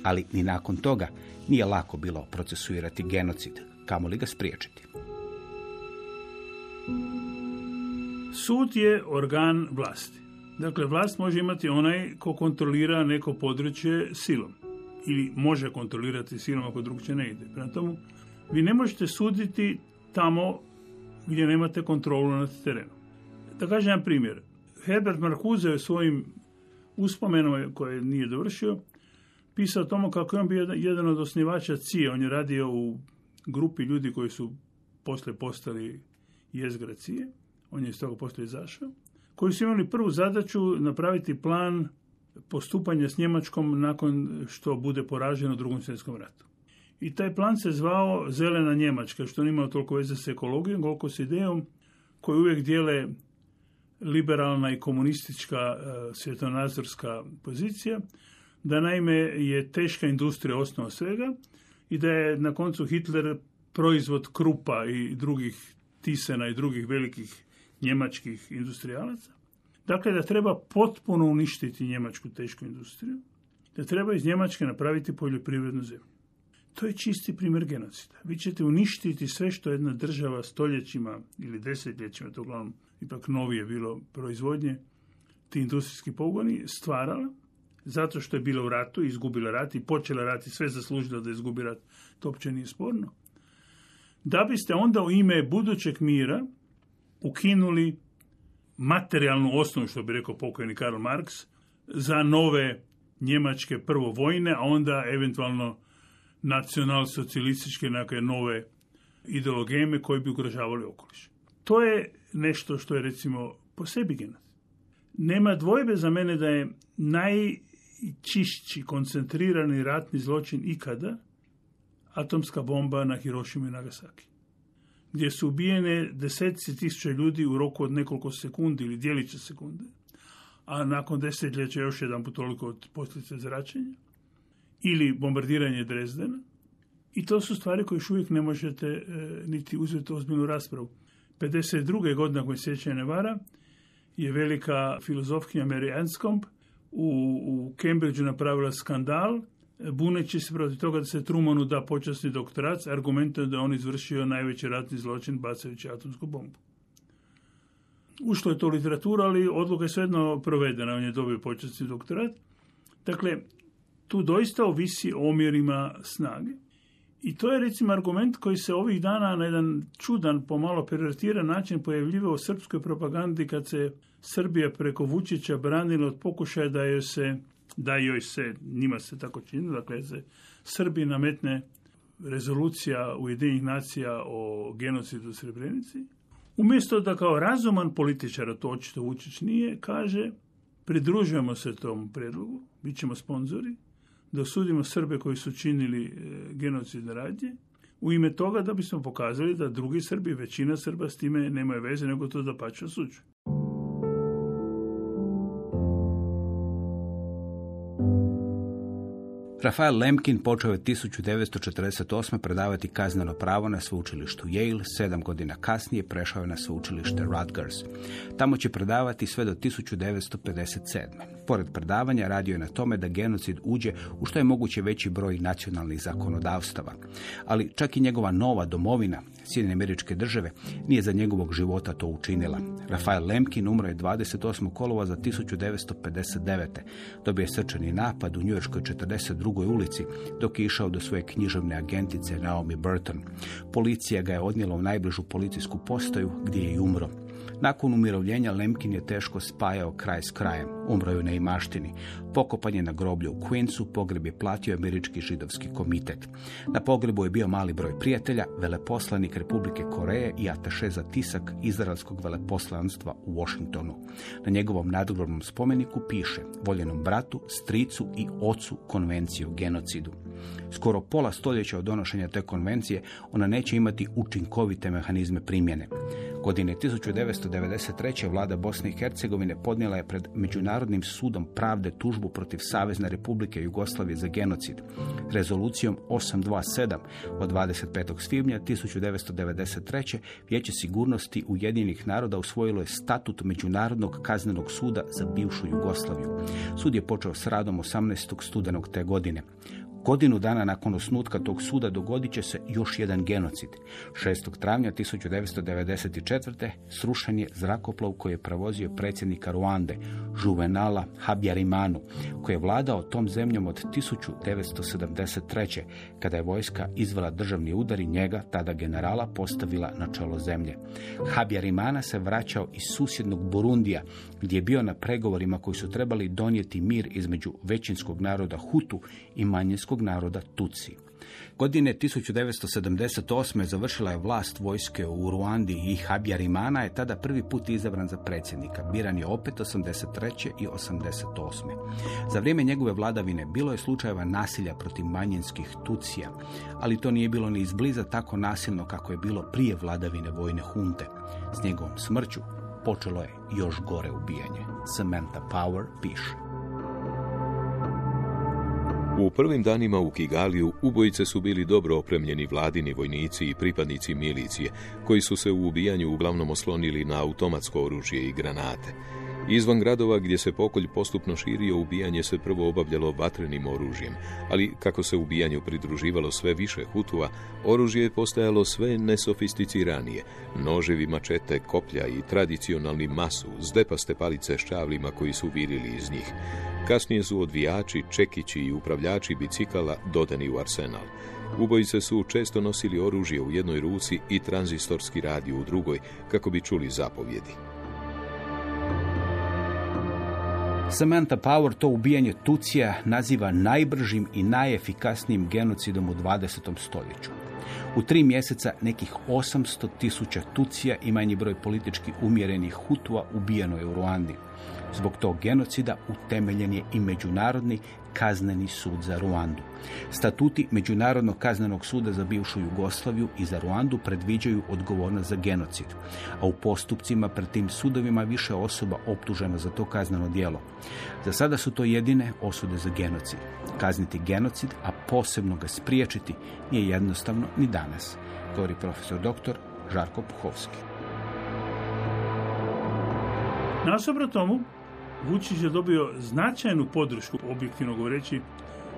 Ali ni nakon toga nije lako bilo procesuirati genocid, kamo li ga spriječiti. Sud je organ vlasti. Dakle, vlast može imati onaj ko kontrolira neko područje silom. Ili može kontrolirati silom ako drugčije ne ide. Prema tomu, vi ne možete suditi tamo gdje nemate kontrolu nad terenom. Da kažem primjer. Herbert Marcuse je svojim uspomenom koje nije dovršio pisao o tomu kako je on bio jedan- od osnivača CIA. On je radio u grupi ljudi koji su poslije postali jezgra CIA. On je iz toga poslije izašao. Koji su imali prvu zadaću napraviti plan postupanja s Njemačkom nakon što bude poraženo u drugom svjetskom ratu. I taj plan se zvao Zelena Njemačka, što nije imao toliko veze s ekologijom, koliko s idejom koju uvijek dijele liberalna i komunistička e, svjetonazorska pozicija, da naime je teška industrija osnova svega i da je na koncu Hitler proizvod Krupa i drugih Tisena i drugih velikih njemačkih industrijalaca. Dakle, da treba potpuno uništiti njemačku tešku industriju, da treba iz Njemačke napraviti poljoprivrednu zemlju. To je čisti primjer genocida. Vi ćete uništiti sve što jedna država stoljećima ili desetljećima, to uglavnom ipak novije bilo proizvodnje, ti industrijski pogoni stvarala, zato što je bila u ratu, izgubila rat i počela rat i sve zaslužila da izgubi rat, to uopće nije sporno. Da biste onda u ime budućeg mira ukinuli materijalnu osnovu, što bi rekao pokojni Karl Marx, za nove njemačke prvo vojne, a onda eventualno nacionalsocijalističke neke nove ideologeme koje bi ugrožavali okoliš. To je nešto što je recimo po sebi. Nema dvojbe za mene da je najčišći koncentrirani ratni zločin ikada atomska bomba na Hirošimu i Nagasaki gdje su ubijene desetici tisuća ljudi u roku od nekoliko sekundi ili dijelića sekunde, a nakon desetljeća još jedan put toliko od posljedice zračenja, ili bombardiranje Drezdena. I to su stvari koje još uvijek ne možete e, niti uzeti ozbiljnu raspravu. 52. godine, ako me sjećanje ne vara, je velika filozofkinja Mary Anscombe u, u Cambridgeu napravila skandal buneći se protiv toga da se Trumanu da počasni doktorat s argumentom da je on izvršio najveći ratni zločin bacajući atomsku bombu. Ušlo je to u literaturu, ali odluka je svejedno provedena, on je dobio počasni doktorat. Dakle, tu doista ovisi o omjerima snage. I to je recimo argument koji se ovih dana na jedan čudan, pomalo pervertiran način pojavljivao u srpskoj propagandi kad se Srbija preko Vučića branila od pokušaja da joj se da joj se, njima se tako čini, dakle se Srbi nametne rezolucija Ujedinjenih nacija o genocidu u Srebrenici, umjesto da kao razuman političar, to očito Vučić nije, kaže pridružujemo se tom predlogu, bit ćemo sponzori, da osudimo Srbe koji su činili e, genocidne radnje, u ime toga da bismo pokazali da drugi Srbi, većina Srba s time nemaju veze, nego to da pače osuđuju. Rafael Lemkin počeo je 1948. predavati kazneno pravo na sveučilištu Yale, sedam godina kasnije prešao je na sveučilište Rutgers. Tamo će predavati sve do 1957. Pored predavanja radio je na tome da genocid uđe u što je moguće veći broj nacionalnih zakonodavstava. Ali čak i njegova nova domovina, Sjedinjene američke države, nije za njegovog života to učinila. Rafael Lemkin umro je 28. kolova za 1959. Dobio je srčani napad u njujorskoj 42. ulici dok je išao do svoje književne agentice Naomi Burton. Policija ga je odnijela u najbližu policijsku postaju gdje je i umro. Nakon umirovljenja Lemkin je teško spajao kraj s krajem. Umro je u neimaštini. Pokopan je na groblju u Queensu, pogreb je platio američki židovski komitet. Na pogrebu je bio mali broj prijatelja, veleposlanik Republike Koreje i ataše za tisak izraelskog veleposlanstva u Washingtonu. Na njegovom nadgrobnom spomeniku piše voljenom bratu, stricu i ocu konvenciju genocidu. Skoro pola stoljeća od donošenja te konvencije ona neće imati učinkovite mehanizme primjene. Godine 1993. vlada Bosne i Hercegovine podnijela je pred Međunarodnim sudom pravde tužbu protiv Savezne republike Jugoslavije za genocid. Rezolucijom 827 od 25. svibnja 1993. Vijeće sigurnosti Ujedinjenih naroda usvojilo je statut Međunarodnog kaznenog suda za bivšu Jugoslaviju. Sud je počeo s radom 18. studenog te godine. Godinu dana nakon osnutka tog suda dogodit će se još jedan genocid. 6. travnja 1994. srušen je zrakoplov koji je prevozio predsjednika Ruande, Juvenala Habyarimanu, koji je vladao tom zemljom od 1973. kada je vojska izvela državni udar i njega, tada generala, postavila na čelo zemlje. Habyarimana se vraćao iz susjednog Burundija, gdje je bio na pregovorima koji su trebali donijeti mir između većinskog naroda Hutu i manjinskog naroda Tutsi. Godine 1978. završila je vlast vojske u Ruandi i Habyarimana je tada prvi put izabran za predsjednika. Biran je opet 83. i 88. Za vrijeme njegove vladavine bilo je slučajeva nasilja protiv manjinskih tucija, ali to nije bilo ni izbliza tako nasilno kako je bilo prije vladavine vojne hunte. S njegovom smrću počelo je još gore ubijanje. Samantha Power piše. U prvim danima u Kigaliju ubojice su bili dobro opremljeni vladini vojnici i pripadnici milicije, koji su se u ubijanju uglavnom oslonili na automatsko oružje i granate. Izvan gradova gdje se pokolj postupno širio, ubijanje se prvo obavljalo vatrenim oružjem, ali kako se ubijanju pridruživalo sve više hutua, oružje je postajalo sve nesofisticiranije, noževi, mačete, koplja i tradicionalni masu, zdepaste palice s čavlima koji su virili iz njih. Kasnije su odvijači, čekići i upravljači bicikala dodani u arsenal. Ubojice su često nosili oružje u jednoj ruci i tranzistorski radio u drugoj, kako bi čuli zapovjedi. Samantha Power to ubijanje Tucija naziva najbržim i najefikasnijim genocidom u 20. stoljeću. U tri mjeseca nekih 800 tisuća Tucija i manji broj politički umjerenih Hutua ubijeno je u Ruandi. Zbog tog genocida utemeljen je i Međunarodni kazneni sud za Ruandu. Statuti Međunarodnog kaznenog suda za bivšu Jugoslaviju i za Ruandu predviđaju odgovornost za genocid, a u postupcima pred tim sudovima više osoba optuženo za to kazneno djelo. Za sada su to jedine osude za genocid. Kazniti genocid, a posebno ga spriječiti, nije jednostavno ni danas, govori profesor dr. Žarko Puhovski. Nasobro tomu, Vučić je dobio značajnu podršku, objektivno govoreći,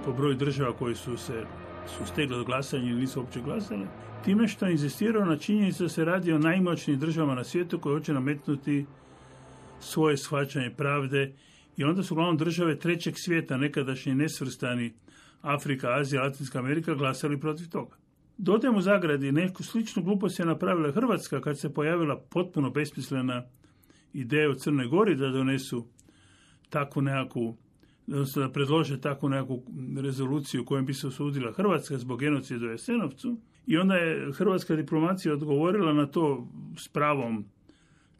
po broju država koji su se su stegle glasanja ili nisu uopće glasale, time što je inzistirao na činjenici da se radi o najmoćnijim državama na svijetu koje hoće nametnuti svoje shvaćanje pravde i onda su uglavnom države trećeg svijeta, nekadašnji nesvrstani Afrika, Azija, Latinska Amerika, glasali protiv toga. Dodajemo u zagradi, neku sličnu glupost je napravila Hrvatska kad se pojavila potpuno besmislena ideja u Crnoj Gori da donesu takvu nekakvu odnosno da predlože takvu nekakvu rezoluciju kojom bi se osudila Hrvatska zbog genocida u Jesenovcu. I onda je hrvatska diplomacija odgovorila na to s pravom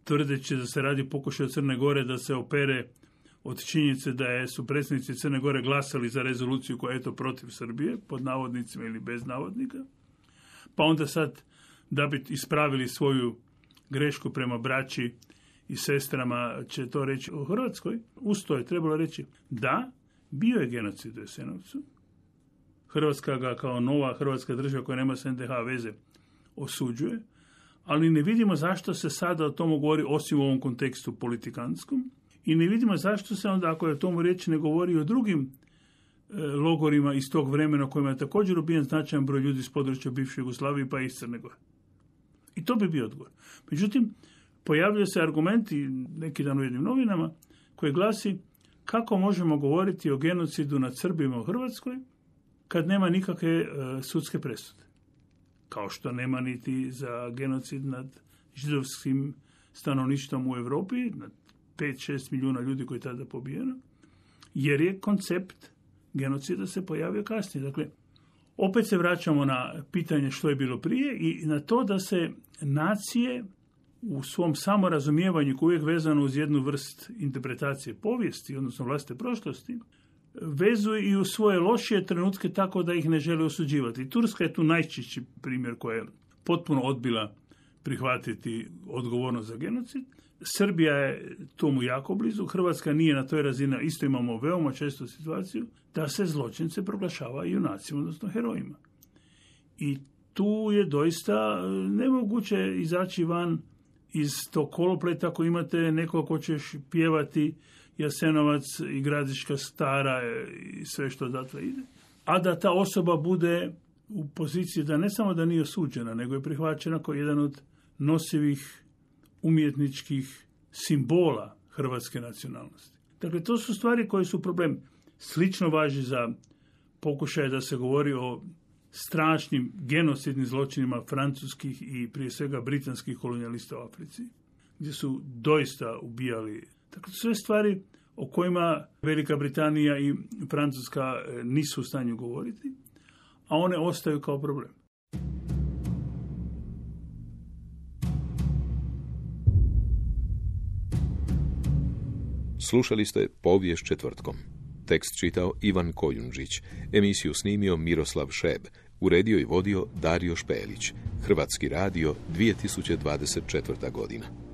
tvrdeći da se radi pokušaj Crne Gore da se opere od činjenice da je, su predsjednici Crne Gore glasali za rezoluciju koja je to protiv Srbije, pod navodnicima ili bez navodnika. Pa onda sad, da bi ispravili svoju grešku prema braći i sestrama će to reći u Hrvatskoj, uz to je trebalo reći da, bio je genocid u Jesenovcu. Hrvatska ga kao nova hrvatska država koja nema s NDH veze osuđuje, ali ne vidimo zašto se sada o tomu govori osim u ovom kontekstu politikanskom i ne vidimo zašto se onda, ako je o tomu riječ, ne govori o drugim e, logorima iz tog vremena kojima je također ubijen značajan broj ljudi iz područja bivše Jugoslavije pa iz Crne Gore. I to bi bio odgovor. Međutim, pojavljuje se argumenti neki dan u jednim novinama koji glasi kako možemo govoriti o genocidu nad Srbima u Hrvatskoj kad nema nikakve e, sudske presude. Kao što nema niti za genocid nad židovskim stanovništvom u Europi, nad 5-6 milijuna ljudi koji je tada pobijeno, jer je koncept genocida se pojavio kasnije. Dakle, opet se vraćamo na pitanje što je bilo prije i na to da se nacije u svom samorazumijevanju koji je uvijek vezano uz jednu vrst interpretacije povijesti, odnosno vlastite prošlosti, vezuje i u svoje lošije trenutke tako da ih ne žele osuđivati. Turska je tu najčišći primjer koja je potpuno odbila prihvatiti odgovornost za genocid. Srbija je tomu jako blizu, Hrvatska nije na toj razini, isto imamo veoma često situaciju da se zločince proglašava junacima, odnosno herojima. I tu je doista nemoguće izaći van iz tog kolopleta ako imate neko ko ćeš pjevati Jasenovac i Gradiška stara i sve što odatle ide. a da ta osoba bude u poziciji da ne samo da nije osuđena, nego je prihvaćena kao jedan od nosivih umjetničkih simbola hrvatske nacionalnosti. Dakle, to su stvari koje su problem. Slično važi za pokušaje da se govori o strašnim genocidnim zločinima francuskih i prije svega britanskih kolonijalista u Africi, gdje su doista ubijali. Dakle, sve stvari o kojima Velika Britanija i Francuska e, nisu u stanju govoriti, a one ostaju kao problem. Slušali ste povijest četvrtkom. Tekst čitao Ivan Kojundžić, emisiju snimio Miroslav Šeb, uredio i vodio Dario Špelić. Hrvatski radio 2024. godina.